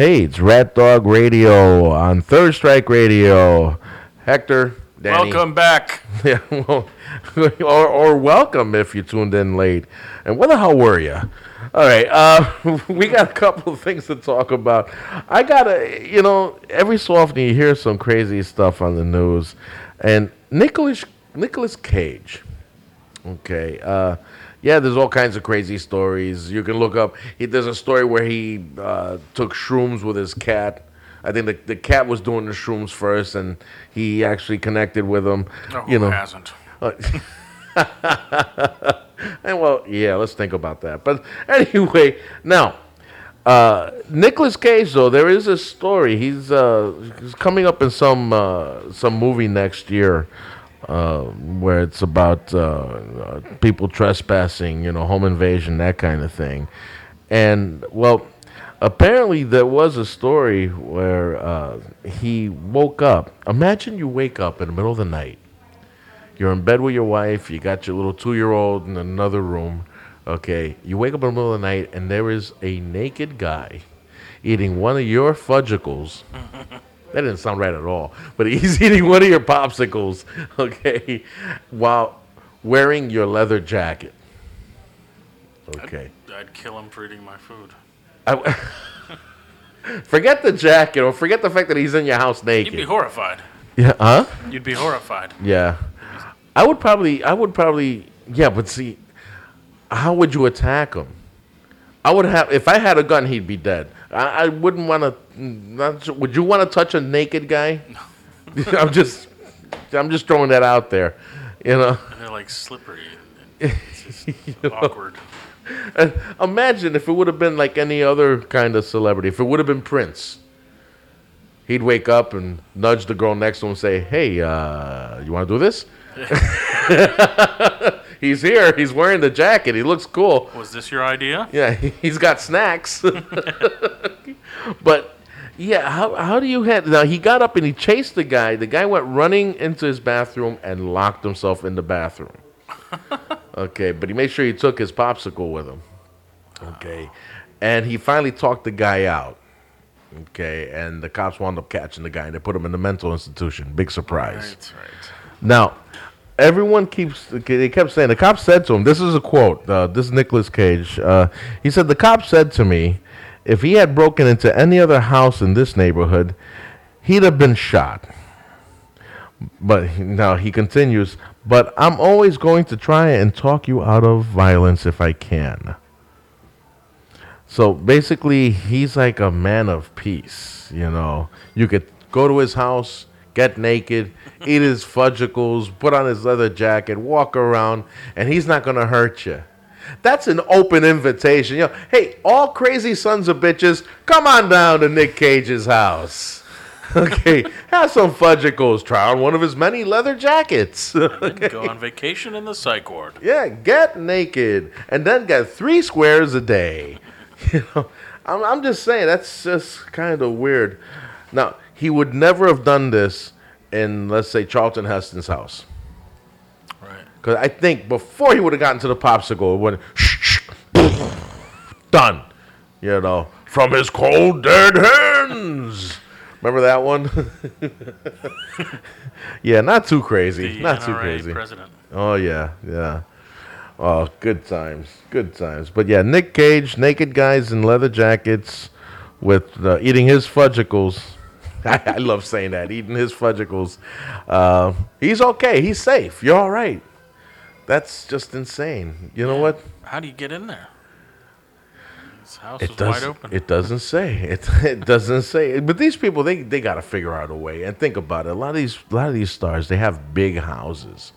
Hey, it's Rat Dog Radio on Third Strike Radio. Hector, Danny. Welcome back. Yeah, well, or, or welcome if you tuned in late. And where the hell were you? All right, uh, we got a couple of things to talk about. I gotta, you know, every so often you hear some crazy stuff on the news, and Nicolas Nicolas Cage. Okay, uh, yeah, there's all kinds of crazy stories. You can look up. He, there's a story where he uh, took shrooms with his cat. I think the, the cat was doing the shrooms first, and he actually connected with him. Oh, you know, hasn't? and well, yeah, let's think about that. But anyway, now, uh, Nicolas Cage, though, there is a story. He's, uh, he's coming up in some uh, some movie next year uh, where it's about uh, uh, people trespassing, you know, home invasion, that kind of thing. And well, apparently there was a story where uh, he woke up. Imagine you wake up in the middle of the night. You're in bed with your wife. You got your little two-year-old in another room. Okay, you wake up in the middle of the night and there is a naked guy eating one of your fudgicles. That didn't sound right at all. But he's eating one of your popsicles, okay, while wearing your leather jacket. Okay. I'd kill him for eating my food. I, forget the jacket or forget the fact that he's in your house naked. You'd be horrified. yeah, huh? You'd be horrified. Yeah. I would probably, I would probably, yeah, but see, how would you attack him? I would have, if I had a gun, he'd be dead. I, I wouldn't want to, would you want to touch a naked guy? No. I'm just, I'm just throwing that out there, you know? And they're like slippery. and It's just awkward. Imagine if it would have been like any other kind of celebrity. If it would have been Prince, he'd wake up and nudge the girl next to him and say, "Hey, uh, you want to do this?" he's here. He's wearing the jacket. He looks cool. Was this your idea? Yeah, he's got snacks. but yeah, how how do you have now? He got up and he chased the guy. The guy went running into his bathroom and locked himself in the bathroom. okay, but he made sure he took his popsicle with him. Okay, and he finally talked the guy out. Okay, and the cops wound up catching the guy and they put him in the mental institution. Big surprise. That's right. Now, everyone keeps they kept saying the cop said to him. This is a quote. Uh, this is nicolas Cage. Uh, he said the cop said to me, if he had broken into any other house in this neighborhood, he'd have been shot. But now he continues. But I'm always going to try and talk you out of violence if I can. So basically, he's like a man of peace. You know, you could go to his house, get naked, eat his fudgicles, put on his leather jacket, walk around, and he's not gonna hurt you. That's an open invitation. You know, hey, all crazy sons of bitches, come on down to Nick Cage's house. Okay, have some fudgicles. Try on one of his many leather jackets. Go on vacation in the psych ward. Yeah, get naked and then get three squares a day. You know, I'm, I'm just saying that's just kind of weird. Now, he would never have done this in, let's say, Charlton Heston's house. Right. Because I think before he would have gotten to the popsicle, it would done. You know, from his cold dead hands. Remember that one? yeah, not too crazy. The not too crazy. president. Oh yeah, yeah. Oh, good times, good times. But yeah, Nick Cage, naked guys in leather jackets, with uh, eating his fudgicles. I, I love saying that, eating his fudgicles. Uh, he's okay. He's safe. You're all right. That's just insane. You know what? How do you get in there? It's house It is wide open. It doesn't say. It, it doesn't say. But these people, they they got to figure out a way. And think about it. A lot of these a lot of these stars, they have big houses.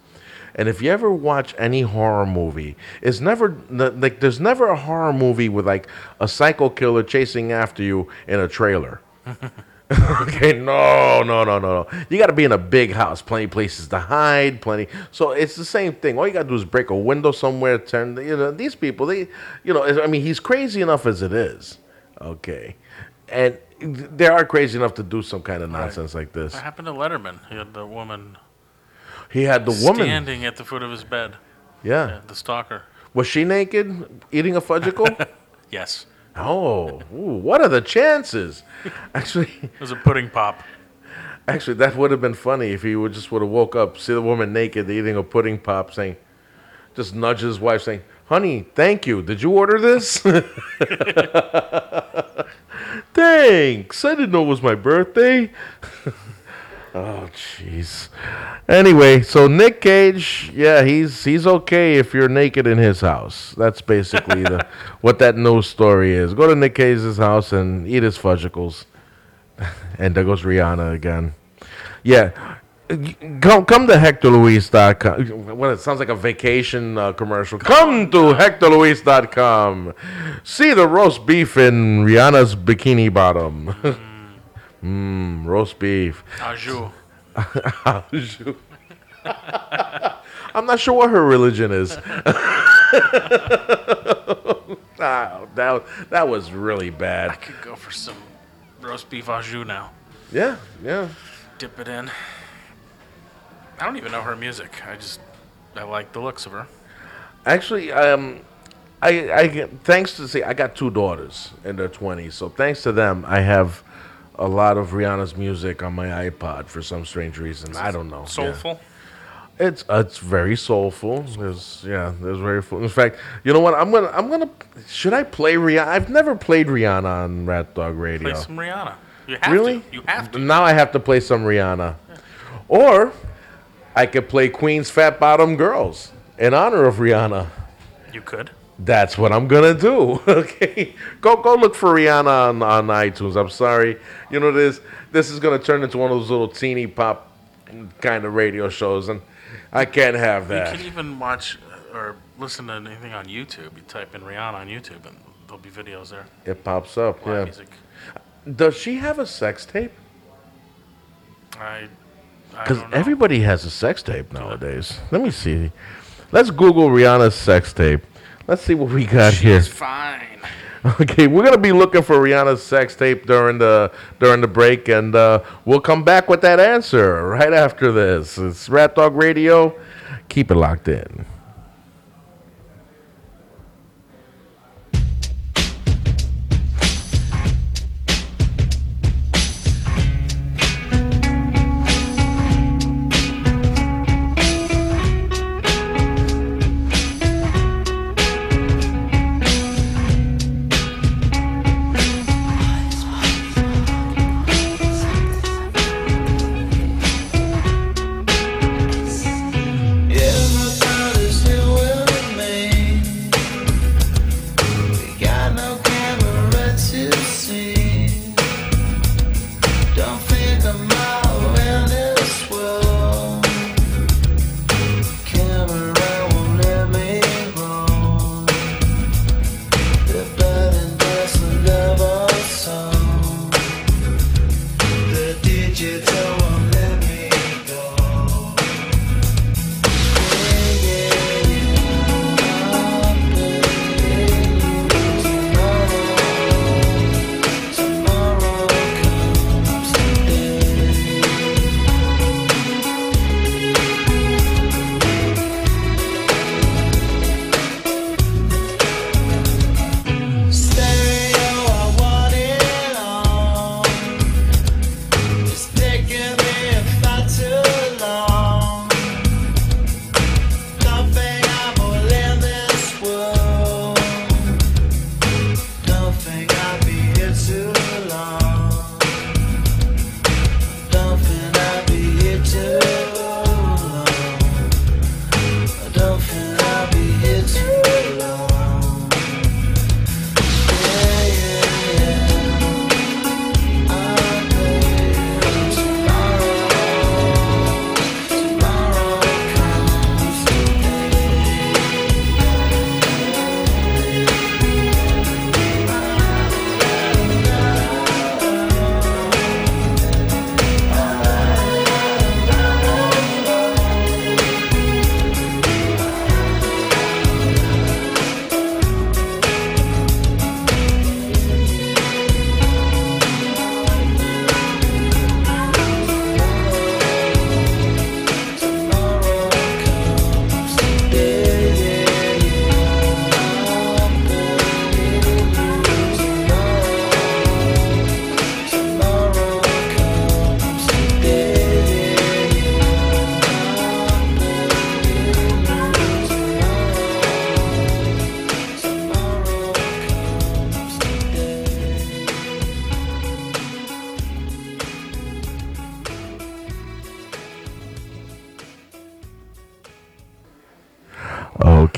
And if you ever watch any horror movie, it's never like there's never a horror movie with like a psycho killer chasing after you in a trailer. okay, no, no, no, no, no. You got to be in a big house, plenty places to hide, plenty. So it's the same thing. All you got to do is break a window somewhere, turn. You know, these people, they, you know, I mean, he's crazy enough as it is. Okay, and they are crazy enough to do some kind of nonsense like this. What happened to Letterman? He had the woman He had the woman. standing at the foot of his bed. Yeah. the stalker. Was she naked eating a fudgicle? Yes, oh, ooh, what are the chances? Actually, it was a pudding pop. Actually, that would have been funny if he would just would have woke up, see the woman naked eating a pudding pop, saying, just nudge his wife, saying, "Honey, thank you. Did you order this?" Thanks. I didn't know it was my birthday. Oh, jeez. Anyway, so Nick Cage, yeah, he's he's okay if you're naked in his house. That's basically the what that news story is. Go to Nick Cage's house and eat his fudgicles. And there goes Rihanna again. Yeah. Come, come to HectorLuis.com. Well, it sounds like a vacation uh, commercial. Come to HectorLuis.com. See the roast beef in Rihanna's bikini bottom. Mmm, roast beef. Au jour. I'm not sure what her religion is. That, that was really bad. I could go for some roast beef au jus now. Yeah, yeah. Dip it in. I don't even know her music. I just I like the looks of her. Actually, um, I, I thanks to see, I got two daughters in their twenties, so thanks to them, I have a lot of Rihanna's music on my iPod for some strange reason. I don't know. Yeah. Soulful. It's uh, it's very soulful. There's yeah, there's very full. In fact, you know what? I'm gonna I'm gonna should I play Rihanna? I've never played Rihanna on Rat Dog Radio. Play some Rihanna. You have really? to. You have to. Now I have to play some Rihanna, or I could play Queen's Fat Bottom Girls in honor of Rihanna. You could. That's what I'm gonna do. Okay, go go look for Rihanna on, on iTunes. I'm sorry, you know this this is gonna turn into one of those little teeny pop kind of radio shows, and I can't have that. You can even watch uh, or listen to anything on YouTube. You type in Rihanna on YouTube, and there'll be videos there. It pops up. Live Yeah. music. Does she have a sex tape? I. I Because everybody has a sex tape nowadays. Let me see. Let's Google Rihanna's sex tape. Let's see what we got here. She's fine. Okay, we're gonna be looking for Rihanna's sex tape during the during the break, and uh, we'll come back with that answer right after this. It's Rat Dog Radio. Keep it locked in.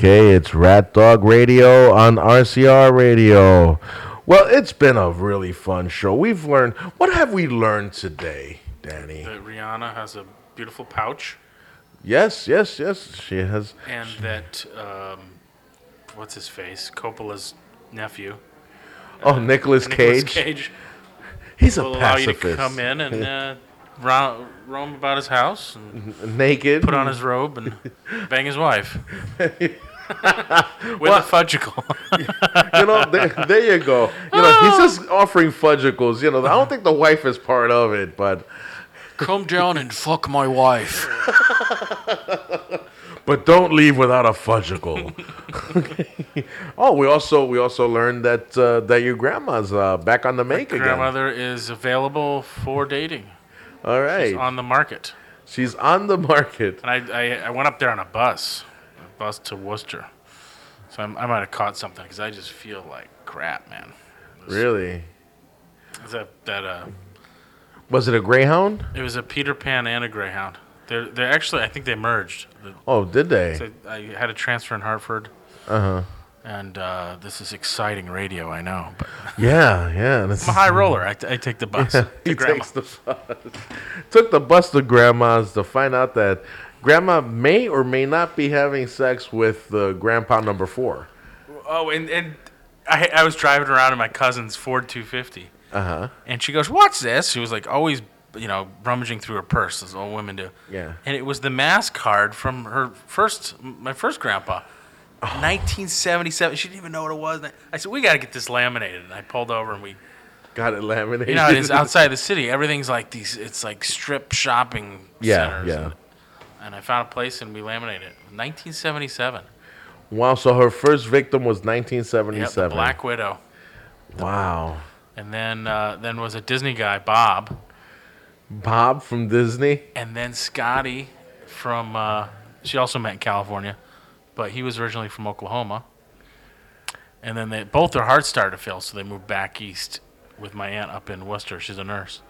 Okay, it's Rat Dog Radio on RCR Radio. Well, it's been a really fun show. We've learned. What have we learned today, Danny? That Rihanna has a beautiful pouch, Yes, yes, yes. She has. and that um, what's his face, Coppola's nephew, Oh, Nicolas Nicolas Cage. Cage, He's a will allow you to pacifist. come in and uh, ro- roam about his house and Naked. put on his robe and bang his wife with a fudgicle. you know, there, there you go. You know, he's just offering fudgicles. You know, I don't think the wife is part of it, but Come down and fuck my wife. but don't leave without a fudgicle. oh, we also we also learned that uh, that your grandma's uh, back on the make again. Grandmother is available for dating. All right, She's on the market. she's on the market. And I, I, I went up there on a bus, bus to Worcester. So I'm, I might have caught something because I just feel like crap, man. Really? Is that that uh? Was it a Greyhound? It was a Peter Pan and a Greyhound. They're they're actually I think they merged. The- Oh, did they? so I had a transfer in Hartford, Uh huh. and uh, this is exciting radio. I know, but Yeah, yeah. This I'm a high roller. I, I take the bus. to he grandma. takes the bus. Took the bus to grandma's to find out that grandma may or may not be having sex with uh, grandpa number four. Oh, and and I I was driving around in my cousin's Ford 250. Uh huh. And she goes, "What's this?" She was like always, you know, rummaging through her purse, as all women do. Yeah. And it was the mass card from her first, my first grandpa, Oh. 1977. She didn't even know what it was. I said, "We got to get this laminated." And I pulled over and we, Got it laminated. you know, it's outside the city. Everything's like these. It's like strip shopping Yeah, centers. yeah. And, and I found a place and we laminated it. 1977. Wow. So her first victim was Yep, the 1977. Black Widow. Wow. And then uh, then was a Disney guy, Bob. Bob from Disney. and then Scotty from uh, she also met in California, but he was originally from Oklahoma. And then they both their hearts started to fail, so they moved back east with my aunt up in Worcester. She's a nurse,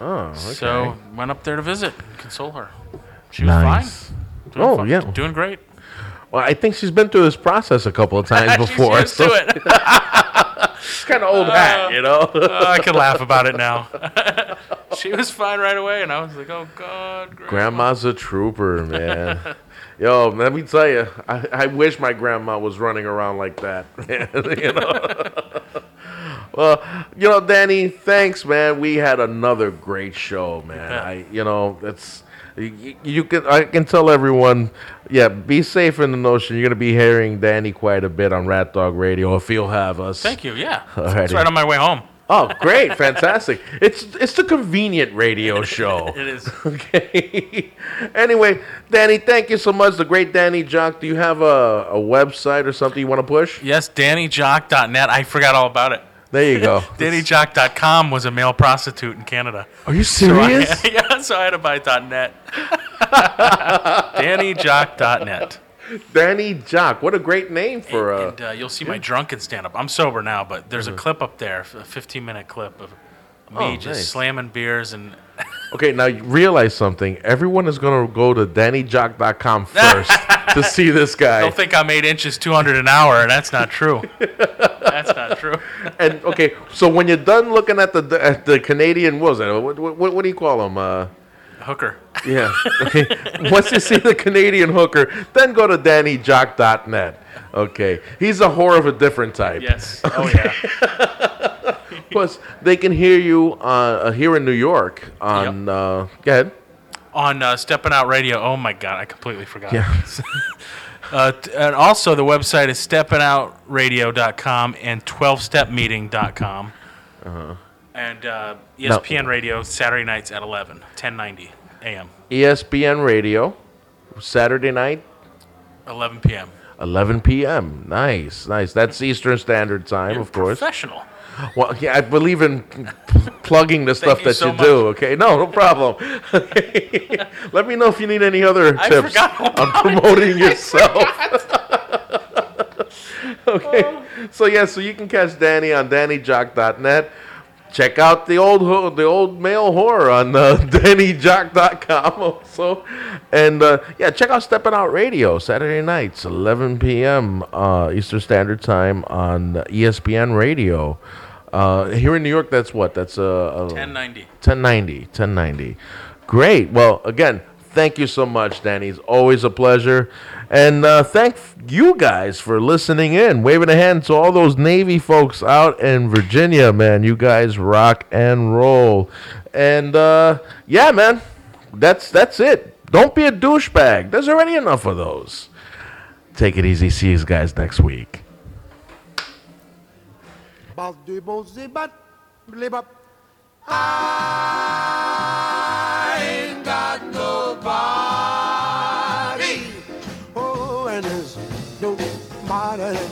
Oh, okay. so went up there to visit and console her. She was Nice. fine. Doing Oh, fine. yeah. doing great. Well, I think she's been through this process a couple of times She's before. used to it. It's kind of old hat, uh, you know. Oh, I could laugh about it now. she was fine right away, and I was like, "Oh God, grandma." Grandma's a trooper, man. Yo, let me tell you, I, I wish my grandma was running around like that. Man, you know. well, you know, Danny, thanks, man. We had another great show, man. bet. I, you know, it's you, you can I can tell everyone, yeah, be safe in the notion. You're gonna be hearing Danny quite a bit on Rat Dog Radio if he'll have us. Thank you. Yeah, Alrighty. it's right on my way home. Oh, great, fantastic! It's it's the convenient radio show. It is. Okay. anyway, Danny, thank you so much. The great Danny Jock. Do you have a, a website or something you want to push? Yes, DannyJock.net. I forgot all about it. There you go. DannyJock.com was a male prostitute in Canada. Are you So I- serious? yeah, so I had to buy .net. DannyJock.net. Danny Jock. What a great name for a. And uh, you'll see my drunken stand-up. I'm sober now, but there's a clip up there, a 15-minute clip of me Mm-hmm. Oh, just nice. slamming beers and Okay, now you realize something. Everyone is going to go to DannyJock.com first to see this guy. don't think I'm eight inches, 200 an hour. And that's not true. That's not true. and okay, so when you're done looking at the at the Canadian, what was that? What, what, what do you call them? Uh, Hooker. Yeah. Okay. Once you see the Canadian hooker, then go to DannyJock.net. Okay. He's a whore of a different type. Yes. Oh yeah. Plus, they can hear you uh, uh, here in New York on. Uh, go ahead. on uh, Stepping Out Radio. Oh my God, I completely forgot. Yeah. uh, and also, the website is steppinoutradio.com and 12stepmeeting.com. Uh-huh. And uh, ESPN Radio, Saturday nights at 11, 1090 a.m., ESPN Radio, Saturday night, 11 p.m. 11 p.m. Nice, nice. That's Eastern Standard Time, You're of course. Professional. Well, yeah, I believe in plugging the stuff you that so you much. do. Okay, no, no problem. Let me know if you need any other I tips forgot on promoting yourself. okay, so yeah, so you can catch Danny on DannyJock.net. check out the old ho- the old male horror on uh, DannyJock.com also, and uh, yeah, check out Stepping Out Radio Saturday nights, 11 p.m. Uh, Eastern Standard Time on ESPN Radio. Uh, here in New York, that's what? That's uh, uh, 1090. 1090 1090 great. Well again thank you so much danny. It's always a pleasure. And uh, thank you guys for listening in waving a hand to all those navy folks out in virginia man. You guys rock and roll. And uh, yeah man. That's that's it. Don't be a douchebag. There's already enough of those. Take it easy. See you guys next week I ain't got nobody. Oh, and there's nobody that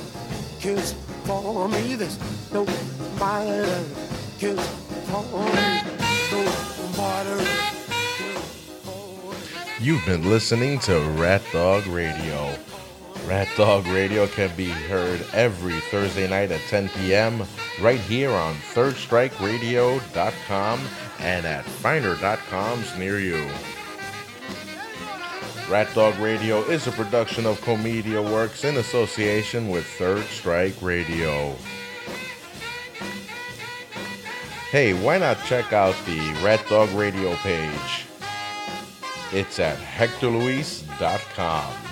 cares for me. There's nobody that cares for me. Nobody. You've been listening to Rat Dog Radio. Rat Dog Radio can be heard every Thursday night at 10 p.m. right here on thirdstrikeradio.com and at finder.coms near you. Rat Dog Radio is a production of Comedia Works in association with Third Strike Radio. Hey, why not check out the Rat Dog Radio page? It's at hectorluis.com.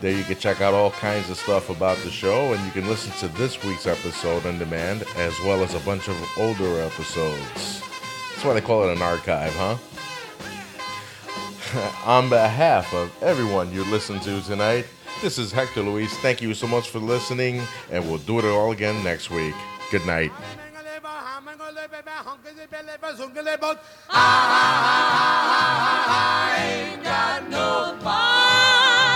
There you can check out all kinds of stuff about the show, and you can listen to this week's episode on demand, as well as a bunch of older episodes. That's why they call it an archive, huh? on behalf of everyone you listened to tonight, this is Hector Luis. Thank you so much for listening, and we'll do it all again next week. Good night. I ain't got nobody.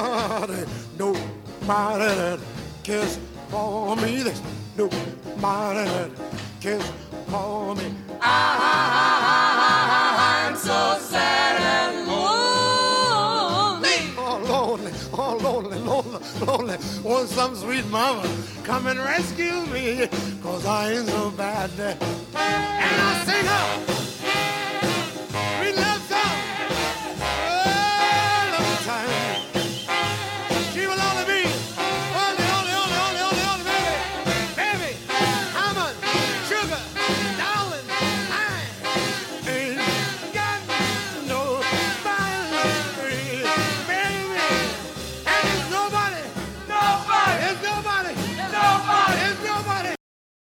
Nobody, nobody that cares for me. There's nobody that cares for me. Ah, I'm so sad and lonely. Oh, lonely, oh, lonely, lonely, lonely. Want some sweet mama come and rescue me, cause I ain't so bad. And I sing up.